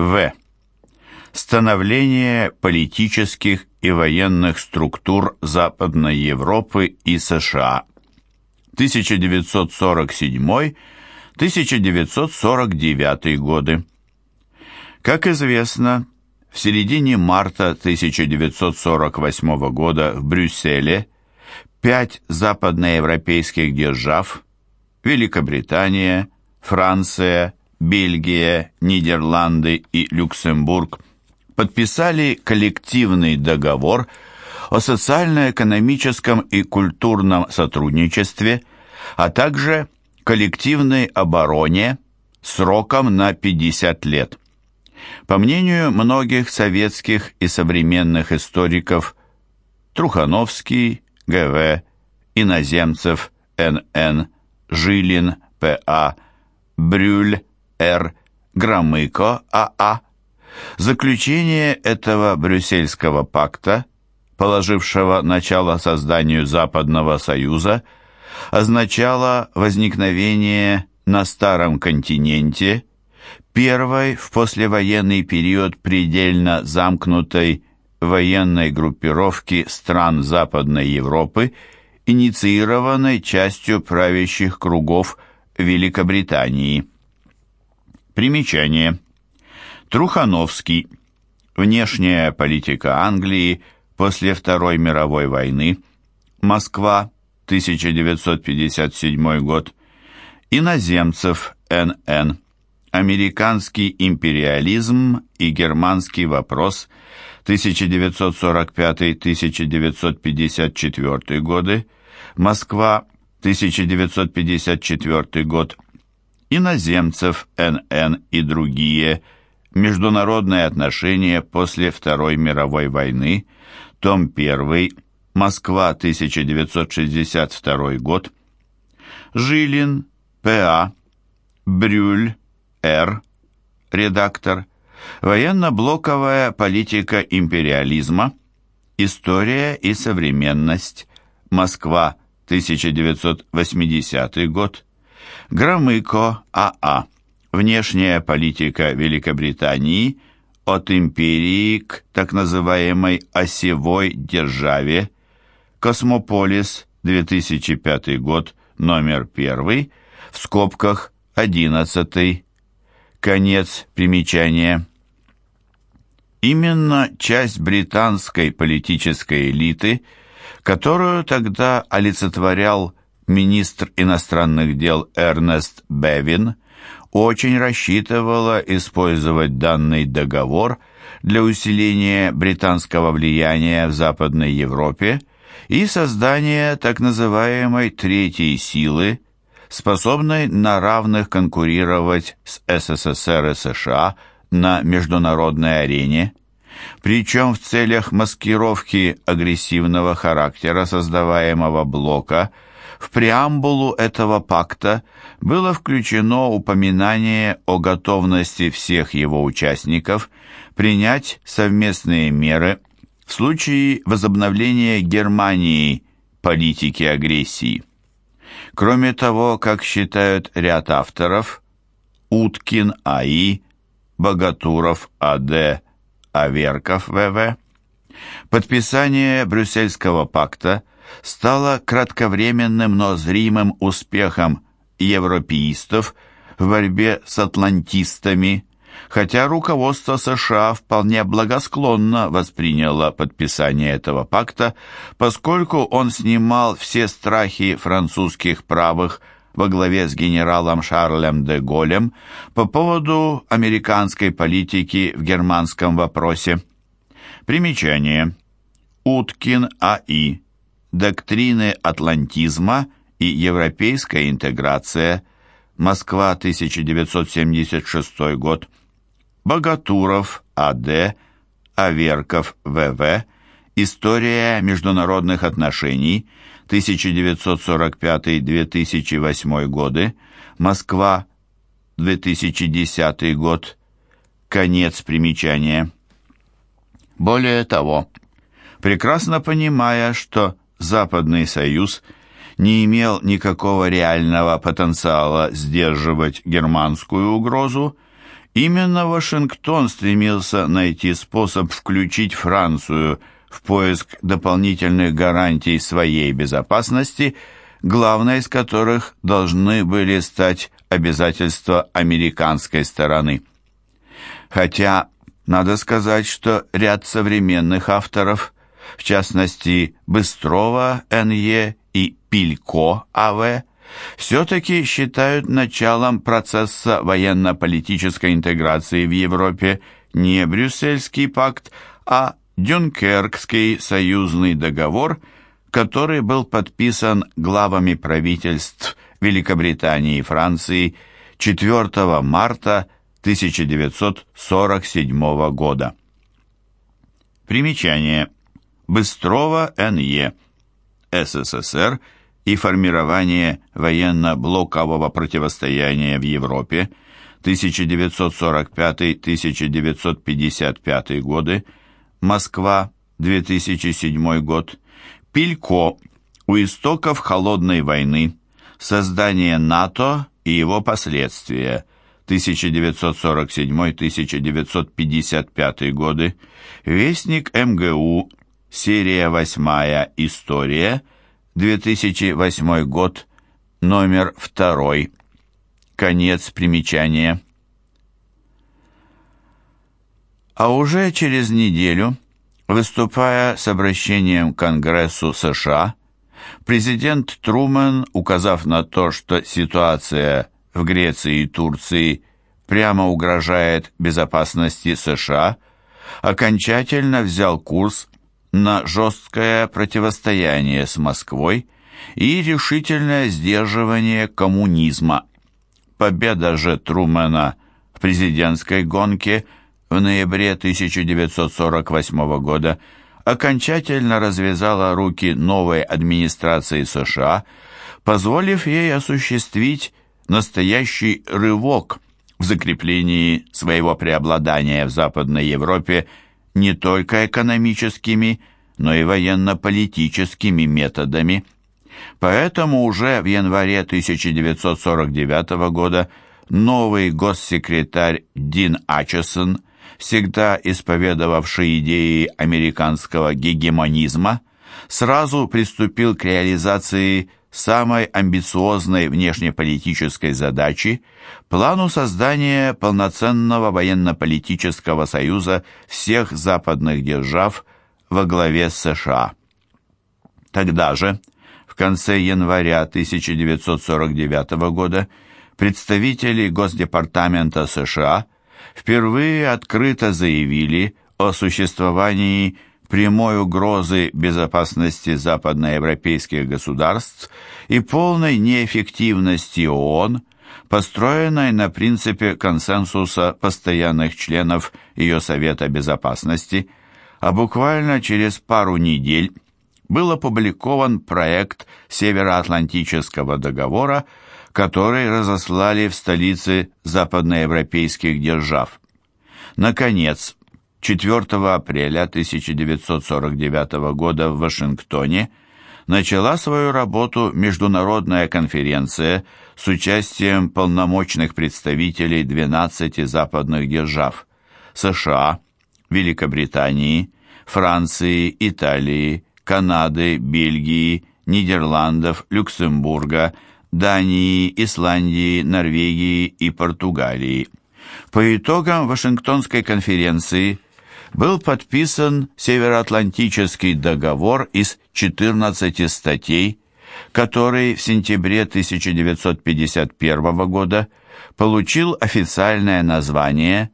В. Становление политических и военных структур Западной Европы и США. 1947-1949 годы. Как известно, в середине марта 1948 года в Брюсселе пять западноевропейских держав Великобритания, Франция, Бельгия, Нидерланды и Люксембург подписали коллективный договор о социально-экономическом и культурном сотрудничестве, а также коллективной обороне сроком на 50 лет. По мнению многих советских и современных историков, Трухановский, Г.В., Иноземцев, Н.Н., Жилин, П.А., Брюль, Р., Громыко, А.А. Заключение этого Брюссельского пакта, положившего начало созданию Западного Союза, означало возникновение на Старом континенте первой в послевоенный период предельно замкнутой военной группировки стран Западной Европы, инициированной частью правящих кругов Великобритании. Примечание. Трухановский. Внешняя политика Англии после Второй мировой войны. Москва, 1957 год. Иноземцев, Н.Н. Американский империализм и германский вопрос 1945-1954 годы, Москва, 1954 год, иноземцев, НН и другие, международные отношения после Второй мировой войны, том 1, Москва, 1962 год, Жилин, П.А., Брюль, Р., редактор, военно-блоковая политика империализма, история и современность, Москва, 1980 год, Громыко, А.А., внешняя политика Великобритании от империи к так называемой осевой державе, Космополис, 2005 год, номер 1, в скобках 11 Конец примечания. Именно часть британской политической элиты, которую тогда олицетворял министр иностранных дел Эрнест Бевин, очень рассчитывала использовать данный договор для усиления британского влияния в Западной Европе и создания так называемой «третьей силы», способной на равных конкурировать с СССР и США на международной арене, причем в целях маскировки агрессивного характера создаваемого блока в преамбулу этого пакта было включено упоминание о готовности всех его участников принять совместные меры в случае возобновления Германии политики агрессии. Кроме того, как считают ряд авторов, Уткин А.И., Богатуров А.Д., Аверков В.В., подписание Брюссельского пакта стало кратковременным, но зримым успехом европеистов в борьбе с атлантистами, хотя руководство США вполне благосклонно восприняло подписание этого пакта, поскольку он снимал все страхи французских правых во главе с генералом Шарлем де Голлем по поводу американской политики в германском вопросе. Примечание. Уткин А.И. Доктрины атлантизма и европейская интеграция. Москва, 1976 год. Богатуров А.Д., Аверков В.В., История международных отношений, 1945-2008 годы, Москва, 2010 год, конец примечания. Более того, прекрасно понимая, что Западный Союз не имел никакого реального потенциала сдерживать германскую угрозу, Именно Вашингтон стремился найти способ включить Францию в поиск дополнительных гарантий своей безопасности, главной из которых должны были стать обязательства американской стороны. Хотя надо сказать, что ряд современных авторов, в частности Быстрова Н.Е. и Пилько А.В., все-таки считают началом процесса военно-политической интеграции в Европе не Брюссельский пакт, а Дюнкеркский союзный договор, который был подписан главами правительств Великобритании и Франции 4 марта 1947 года. Примечание. Быстрова Н.Е. СССР – и формирование военно-блокового противостояния в Европе 1945-1955 годы, Москва, 2007 год, Пилько, у истоков холодной войны, создание НАТО и его последствия, 1947-1955 годы, Вестник МГУ, серия 8 «История», 2008 год, номер 2. Конец примечания. А уже через неделю, выступая с обращением к Конгрессу США, президент Трумэн, указав на то, что ситуация в Греции и Турции прямо угрожает безопасности США, окончательно взял курс на жесткое противостояние с Москвой и решительное сдерживание коммунизма. Победа же Трумэна в президентской гонке в ноябре 1948 года окончательно развязала руки новой администрации США, позволив ей осуществить настоящий рывок в закреплении своего преобладания в Западной Европе не только экономическими, но и военно-политическими методами. Поэтому уже в январе 1949 года новый госсекретарь Дин Ачесон, всегда исповедовавший идеи американского гегемонизма, сразу приступил к реализации самой амбициозной внешнеполитической задачи – плану создания полноценного военно-политического союза всех западных держав во главе с США. Тогда же, в конце января 1949 года, представители Госдепартамента США впервые открыто заявили о существовании прямой угрозы безопасности западноевропейских государств и полной неэффективности ООН, построенной на принципе консенсуса постоянных членов ее Совета Безопасности, а буквально через пару недель был опубликован проект Североатлантического договора, который разослали в столицы западноевропейских держав. Наконец, 4 апреля 1949 года в Вашингтоне начала свою работу международная конференция с участием полномочных представителей 12 западных держав США, Великобритании, Франции, Италии, Канады, Бельгии, Нидерландов, Люксембурга, Дании, Исландии, Норвегии и Португалии. По итогам Вашингтонской конференции – был подписан Североатлантический договор из 14 статей, который в сентябре 1951 года получил официальное название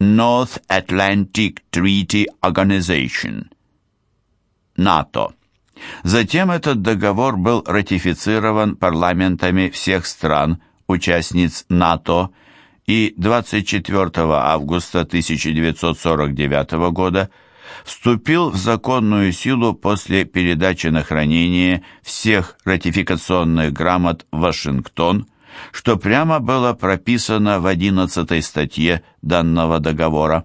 North Atlantic Treaty Organization НАТО. Затем этот договор был ратифицирован парламентами всех стран, участниц НАТО, и 24 августа 1949 года вступил в законную силу после передачи на хранение всех ратификационных грамот в Вашингтон, что прямо было прописано в 11 статье данного договора.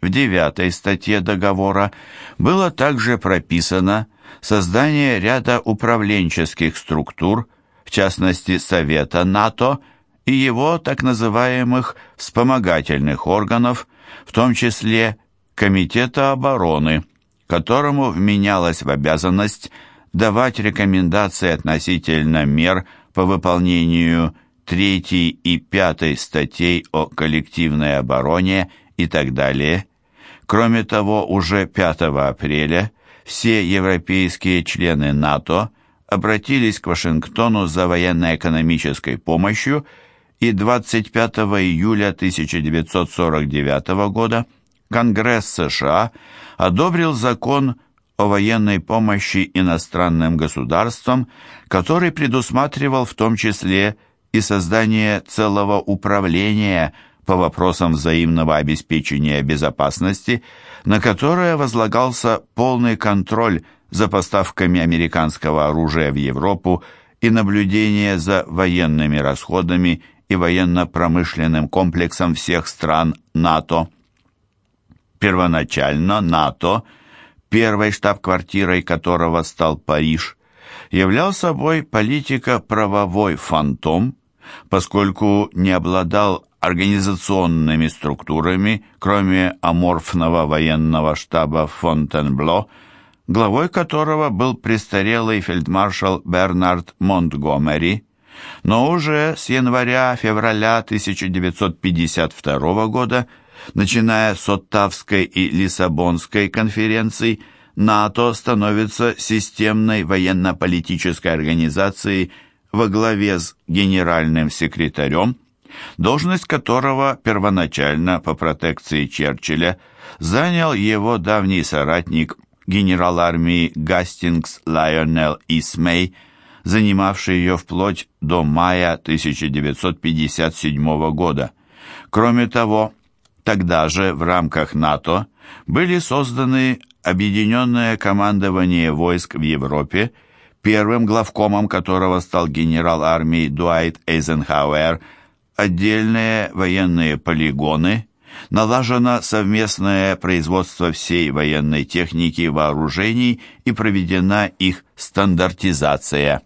В 9 статье договора было также прописано создание ряда управленческих структур, в частности Совета НАТО и его так называемых вспомогательных органов, в том числе Комитета обороны, которому вменялось в обязанность давать рекомендации относительно мер по выполнению 3 и 5 статей о коллективной обороне и так далее. Кроме того, уже 5 апреля все европейские члены НАТО обратились к Вашингтону за военно-экономической помощью и 25 июля 1949 года Конгресс США одобрил закон о военной помощи иностранным государствам, который предусматривал в том числе и создание целого управления по вопросам взаимного обеспечения безопасности, на которое возлагался полный контроль за поставками американского оружия в Европу и наблюдение за военными расходами и военно-промышленным комплексом всех стран НАТО. Первоначально НАТО, первой штаб-квартирой которого стал Париж, являл собой политико-правовой фантом, поскольку не обладал организационными структурами, кроме аморфного военного штаба Фонтенбло, главой которого был престарелый фельдмаршал Бернард Монтгомери, но уже с января-февраля 1952 года, начиная с Оттавской и Лиссабонской конференций, НАТО становится системной военно-политической организацией во главе с генеральным секретарем, должность которого первоначально по протекции Черчилля занял его давний соратник генерал армии Гастингс Лайонел Исмей, занимавший ее вплоть до мая 1957 года. Кроме того, тогда же в рамках НАТО были созданы Объединенное командование войск в Европе, первым главкомом которого стал генерал армии Дуайт Эйзенхауэр, отдельные военные полигоны, налажено совместное производство всей военной техники и вооружений и проведена их стандартизация.